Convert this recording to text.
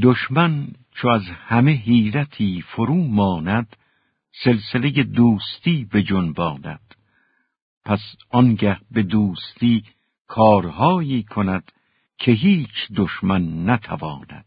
دشمن چو از همه حیرتی فرو ماند سلسله دوستی به جنباند. پس آنگه به دوستی کارهایی کند که هیچ دشمن نتواند.